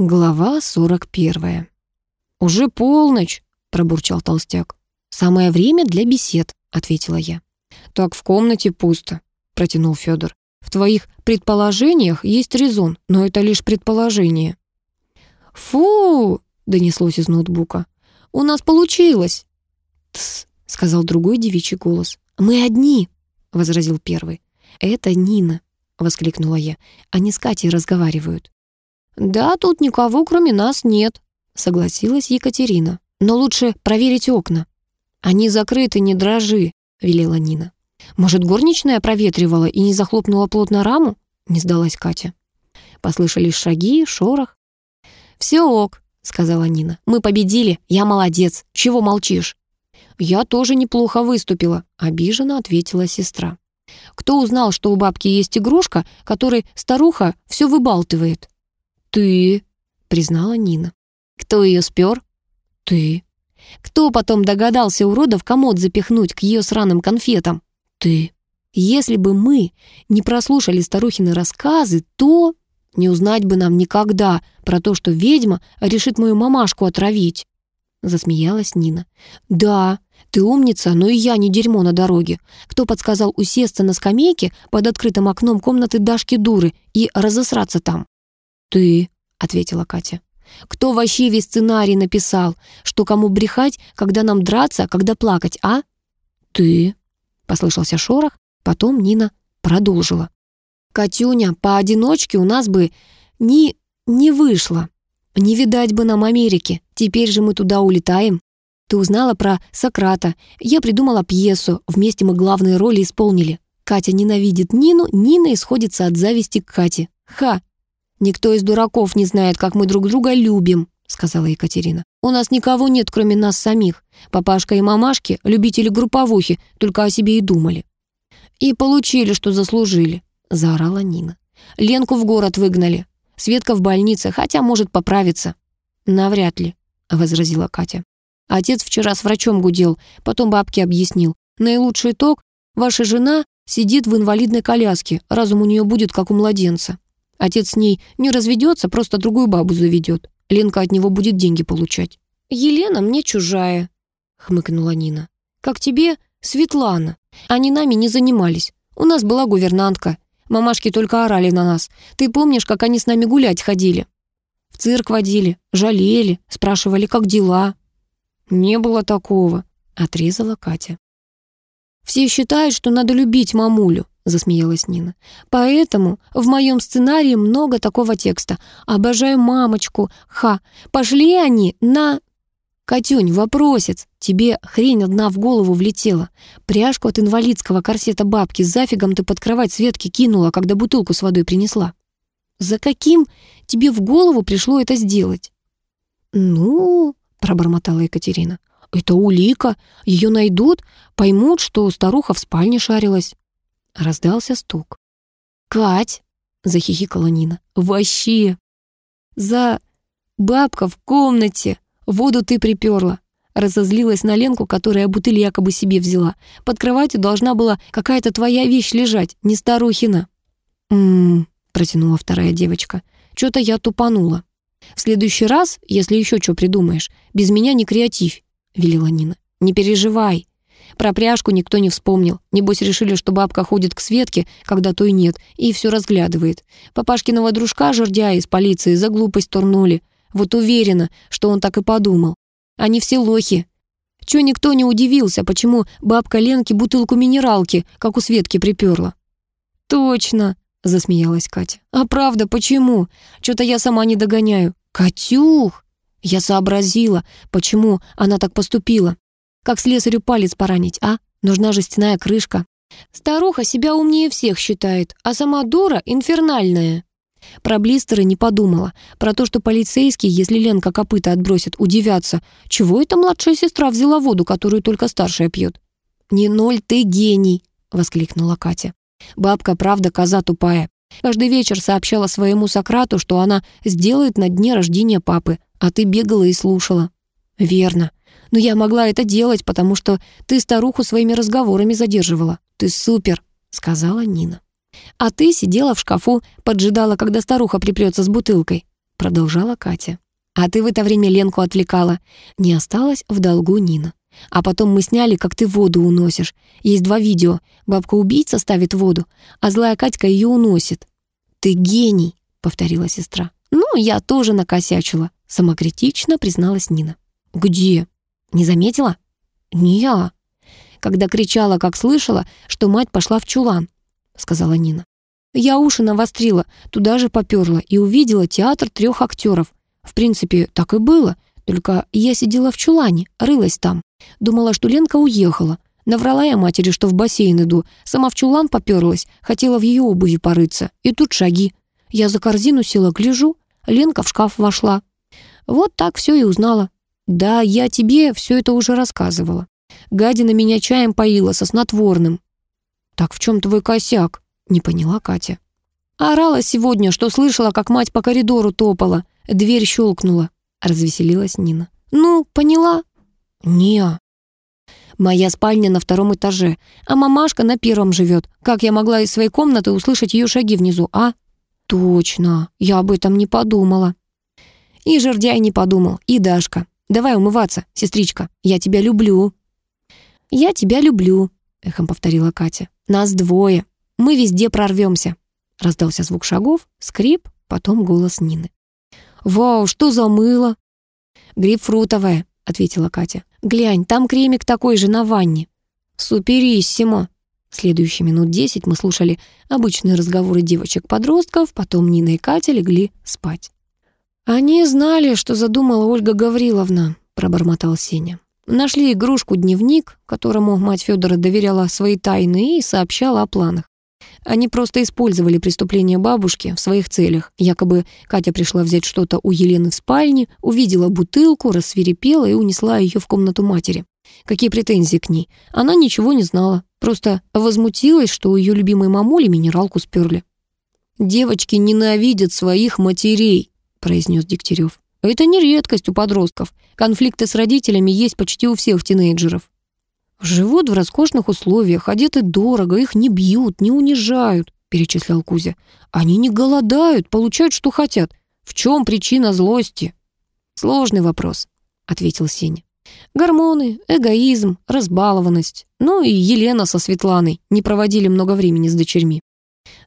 Глава 41. «Уже полночь», — пробурчал толстяк. «Самое время для бесед», — ответила я. «Так в комнате пусто», — протянул Федор. «В твоих предположениях есть резон, но это лишь предположение». «Фу!» — донеслось из ноутбука. «У нас получилось!» «Тсс!» — сказал другой девичий голос. «Мы одни!» — возразил первый. «Это Нина!» — воскликнула я. «Они с Катей разговаривают». «Да, тут никого, кроме нас, нет», — согласилась Екатерина. «Но лучше проверить окна». «Они закрыты, не дрожи», — велела Нина. «Может, горничная проветривала и не захлопнула плотно раму?» — не сдалась Катя. Послышались шаги, шорох. «Все ок», — сказала Нина. «Мы победили, я молодец. Чего молчишь?» «Я тоже неплохо выступила», — обиженно ответила сестра. «Кто узнал, что у бабки есть игрушка, которой старуха все выбалтывает?» «Ты», — признала Нина. «Кто ее спер?» «Ты». «Кто потом догадался урода в комод запихнуть к ее сраным конфетам?» «Ты». «Если бы мы не прослушали старухины рассказы, то...» «Не узнать бы нам никогда про то, что ведьма решит мою мамашку отравить». Засмеялась Нина. «Да, ты умница, но и я не дерьмо на дороге. Кто подсказал усесться на скамейке под открытым окном комнаты Дашки Дуры и разосраться там?» «Ты», — ответила Катя. «Кто вообще весь сценарий написал? Что кому брехать, когда нам драться, когда плакать, а?» «Ты», — послышался шорох, потом Нина продолжила. «Катюня, поодиночке у нас бы не... не вышло. Не видать бы нам Америки. Теперь же мы туда улетаем. Ты узнала про Сократа. Я придумала пьесу. Вместе мы главные роли исполнили. Катя ненавидит Нину, Нина исходится от зависти к Кате. Ха, «Никто из дураков не знает, как мы друг друга любим», — сказала Екатерина. «У нас никого нет, кроме нас самих. Папашка и мамашки, любители групповухи, только о себе и думали». «И получили, что заслужили», — заорала Нина. «Ленку в город выгнали. Светка в больнице, хотя может поправиться». «Навряд ли», — возразила Катя. «Отец вчера с врачом гудел, потом бабке объяснил. Наилучший итог — ваша жена сидит в инвалидной коляске, разум у нее будет, как у младенца». Отец с ней не разведется, просто другую бабу заведет. Ленка от него будет деньги получать. «Елена мне чужая», — хмыкнула Нина. «Как тебе, Светлана. Они нами не занимались. У нас была гувернантка. Мамашки только орали на нас. Ты помнишь, как они с нами гулять ходили? В цирк водили, жалели, спрашивали, как дела?» «Не было такого», — отрезала Катя. «Все считают, что надо любить мамулю засмеялась Нина. «Поэтому в моем сценарии много такого текста. Обожаю мамочку. Ха. Пошли они на...» «Катюнь, вопросец. Тебе хрень одна в голову влетела. Пряжку от инвалидского корсета бабки зафигом ты под кровать Светки кинула, когда бутылку с водой принесла. За каким тебе в голову пришло это сделать?» «Ну...» — пробормотала Екатерина. «Это улика. Ее найдут, поймут, что старуха в спальне шарилась». Раздался стук. «Кать!» — захихикала Нина. «Вообще! За... бабка в комнате! Воду ты приперла!» Разозлилась на Ленку, которая бутыль якобы себе взяла. «Под кроватью должна была какая-то твоя вещь лежать, не старухина». «М-м-м», протянула вторая девочка. «Чё-то я тупанула. В следующий раз, если еще что придумаешь, без меня не креатив», — велела Нина. «Не переживай, про пряжку никто не вспомнил. Небось, решили, что бабка ходит к Светке, когда той нет, и все разглядывает. Папашкиного дружка, жердя из полиции, за глупость турнули. Вот уверена, что он так и подумал. Они все лохи. Чё никто не удивился, почему бабка Ленки бутылку минералки, как у Светки, приперла? «Точно!» — засмеялась Катя. «А правда, почему? Что-то я сама не догоняю. Катюх!» Я сообразила, почему она так поступила. Как слесарю палец поранить, а? Нужна же стеная крышка. Старуха себя умнее всех считает, а сама дура инфернальная. Про блистеры не подумала. Про то, что полицейские, если Ленка копыта отбросит, удивятся. Чего эта младшая сестра взяла воду, которую только старшая пьет? «Не ноль, ты гений!» — воскликнула Катя. Бабка, правда, коза тупая. Каждый вечер сообщала своему Сократу, что она сделает на дне рождения папы, а ты бегала и слушала. «Верно. Но я могла это делать, потому что ты старуху своими разговорами задерживала. Ты супер», — сказала Нина. «А ты сидела в шкафу, поджидала, когда старуха припрется с бутылкой». продолжала Катя. «А ты в это время Ленку отвлекала. Не осталась в долгу Нина. А потом мы сняли, как ты воду уносишь. Есть два видео. Бабка-убийца ставит воду, а злая Катька ее уносит. «Ты гений», — повторила сестра. «Ну, я тоже накосячила», — самокритично призналась Нина. «Где?» «Не заметила?» «Не я». «Когда кричала, как слышала, что мать пошла в чулан», — сказала Нина. «Я уши навострила, туда же поперла и увидела театр трех актеров. В принципе, так и было, только я сидела в чулане, рылась там. Думала, что Ленка уехала. Наврала я матери, что в бассейн иду. Сама в чулан поперлась, хотела в ее обуви порыться. И тут шаги. Я за корзину села, гляжу. Ленка в шкаф вошла. Вот так все и узнала. Да, я тебе все это уже рассказывала. Гадина меня чаем поила со снотворным. Так в чем твой косяк? Не поняла Катя. Орала сегодня, что слышала, как мать по коридору топала. Дверь щелкнула. Развеселилась Нина. Ну, поняла? «Не, Моя спальня на втором этаже, а мамашка на первом живет. Как я могла из своей комнаты услышать ее шаги внизу, а? Точно, я об этом не подумала. И жердяй не подумал, и Дашка. Давай умываться, сестричка, я тебя люблю. Я тебя люблю, эхом повторила Катя. Нас двое, мы везде прорвемся. Раздался звук шагов, скрип, потом голос Нины. «Вау, что за мыло?» «Грейпфрутовое», — ответила Катя. Глянь, там кремик такой же на ванне». «Супериссимо». Следующие минут десять мы слушали обычные разговоры девочек-подростков, потом Нина и Катя легли спать. «Они знали, что задумала Ольга Гавриловна», — пробормотал Сеня. Нашли игрушку-дневник, которому мать Федора доверяла свои тайны и сообщала о планах. Они просто использовали преступление бабушки в своих целях. Якобы Катя пришла взять что-то у Елены в спальне, увидела бутылку, рассверепела и унесла ее в комнату матери. Какие претензии к ней? Она ничего не знала. Просто возмутилась, что у ее любимой мамули минералку сперли. «Девочки ненавидят своих матерей», — произнес Дегтярев. «Это не редкость у подростков. Конфликты с родителями есть почти у всех тинейджеров». «Живут в роскошных условиях, одеты дорого, их не бьют, не унижают», — перечислял Кузя. «Они не голодают, получают, что хотят. В чем причина злости?» «Сложный вопрос», — ответил Сеня. «Гормоны, эгоизм, разбалованность. Ну и Елена со Светланой не проводили много времени с дочерьми.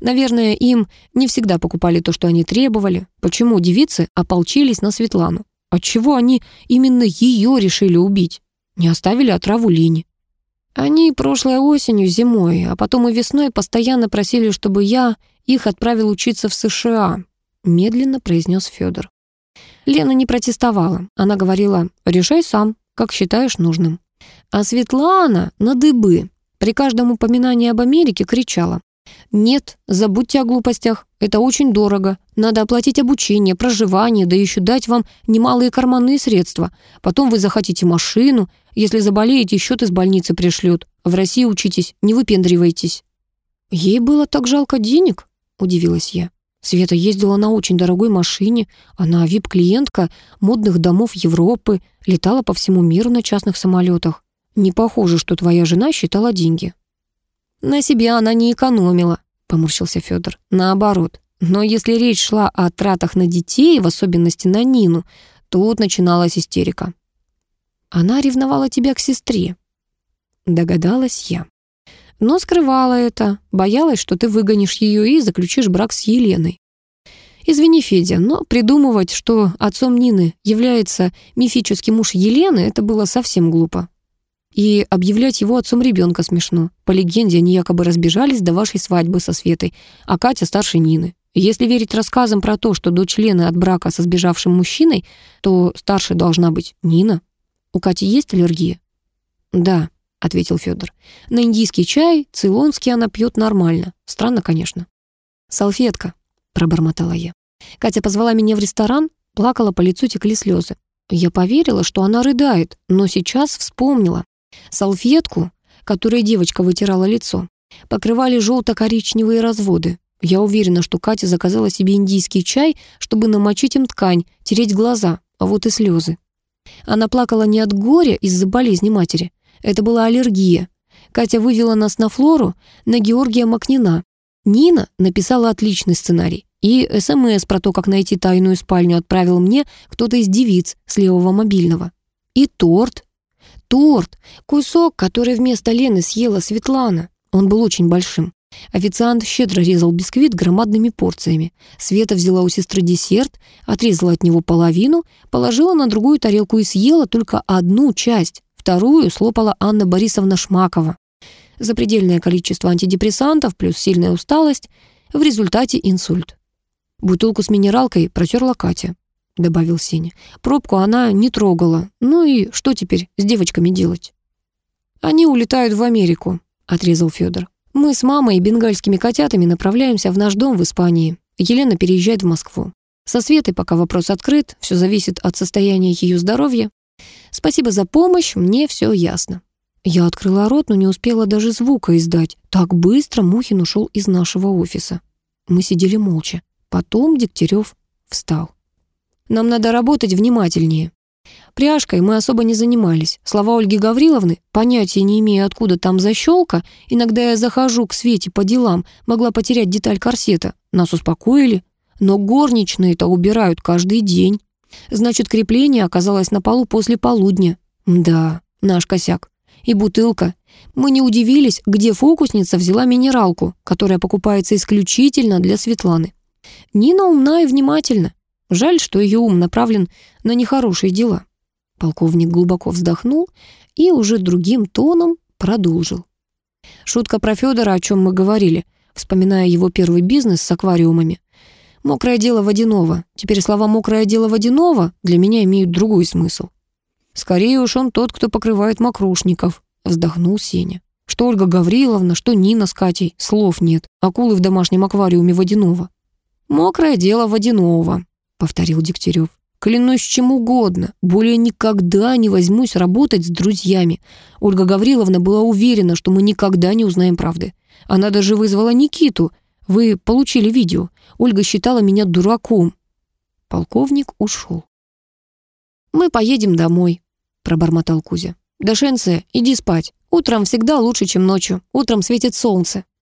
Наверное, им не всегда покупали то, что они требовали. Почему девицы ополчились на Светлану? Отчего они именно ее решили убить? Не оставили отраву Лене. Они прошлой осенью, зимой, а потом и весной постоянно просили, чтобы я их отправил учиться в США, медленно произнес Федор. Лена не протестовала. Она говорила, решай сам, как считаешь нужным. А Светлана на дыбы при каждом упоминании об Америке кричала. «Нет, забудьте о глупостях, это очень дорого. Надо оплатить обучение, проживание, да еще дать вам немалые карманные средства. Потом вы захотите машину, если заболеете, счет из больницы пришлют. В России учитесь, не выпендривайтесь». «Ей было так жалко денег?» — удивилась я. Света ездила на очень дорогой машине, она вип-клиентка модных домов Европы, летала по всему миру на частных самолетах. Не похоже, что твоя жена считала деньги. На себе она не экономила, поморщился Федор. Наоборот. Но если речь шла о тратах на детей, в особенности на Нину, тут начиналась истерика. Она ревновала тебя к сестре. Догадалась я. Но скрывала это, боялась, что ты выгонишь ее и заключишь брак с Еленой. Извини, Федя, но придумывать, что отцом Нины является мифический муж Елены, это было совсем глупо. И объявлять его отцом ребенка смешно. По легенде, они якобы разбежались до вашей свадьбы со Светой, а Катя старше Нины. Если верить рассказам про то, что дочь Лены от брака со сбежавшим мужчиной, то старше должна быть Нина. У Кати есть аллергия? Да, ответил Федор. На индийский чай, цейлонский она пьет нормально. Странно, конечно. Салфетка, пробормотала я. Катя позвала меня в ресторан, плакала, по лицу текли слезы. Я поверила, что она рыдает, но сейчас вспомнила. Салфетку, которой девочка вытирала лицо, покрывали желто-коричневые разводы. Я уверена, что Катя заказала себе индийский чай, чтобы намочить им ткань, тереть глаза, а вот и слезы. Она плакала не от горя из-за болезни матери. Это была аллергия. Катя вывела нас на Флору, на Георгия Макнина. Нина написала отличный сценарий. И СМС про то, как найти тайную спальню, отправил мне кто-то из девиц с левого мобильного. И торт. Торт. Кусок, который вместо Лены съела Светлана. Он был очень большим. Официант щедро резал бисквит громадными порциями. Света взяла у сестры десерт, отрезала от него половину, положила на другую тарелку и съела только одну часть. Вторую слопала Анна Борисовна Шмакова. Запредельное количество антидепрессантов плюс сильная усталость. В результате инсульт. Бутылку с минералкой протерла Катя. — добавил Сеня. «Пробку она не трогала. Ну и что теперь с девочками делать?» «Они улетают в Америку», — отрезал Федор. «Мы с мамой и бенгальскими котятами направляемся в наш дом в Испании. Елена переезжает в Москву. Со Светой пока вопрос открыт, все зависит от состояния ее здоровья. Спасибо за помощь, мне все ясно». Я открыла рот, но не успела даже звука издать. Так быстро Мухин ушел из нашего офиса. Мы сидели молча. Потом Дегтярев встал. Нам надо работать внимательнее. Пряжкой мы особо не занимались. Слова Ольги Гавриловны, понятия не имея, откуда там защелка, иногда я захожу к Свете по делам, могла потерять деталь корсета. Нас успокоили. Но горничные-то убирают каждый день. Значит, крепление оказалось на полу после полудня. Да, наш косяк. И бутылка. Мы не удивились, где фокусница взяла минералку, которая покупается исключительно для Светланы. Нина умна и внимательна. Жаль, что ее ум направлен на нехорошие дела. Полковник глубоко вздохнул и уже другим тоном продолжил. Шутка про Федора, о чем мы говорили, вспоминая его первый бизнес с аквариумами. «Мокрое дело водяного». Теперь слова «мокрое дело водяного» для меня имеют другой смысл. «Скорее уж он тот, кто покрывает мокрушников», — вздохнул Сеня. Что Ольга Гавриловна, что Нина с Катей, слов нет. Акулы в домашнем аквариуме водяного. «Мокрое дело водяного», повторил Дегтярев. Клянусь чем угодно, более никогда не возьмусь работать с друзьями. Ольга Гавриловна была уверена, что мы никогда не узнаем правды. Она даже вызвала Никиту. Вы получили видео. Ольга считала меня дураком. Полковник ушел. «Мы поедем домой», — пробормотал Кузя. «Дашенция, иди спать. Утром всегда лучше, чем ночью. Утром светит солнце».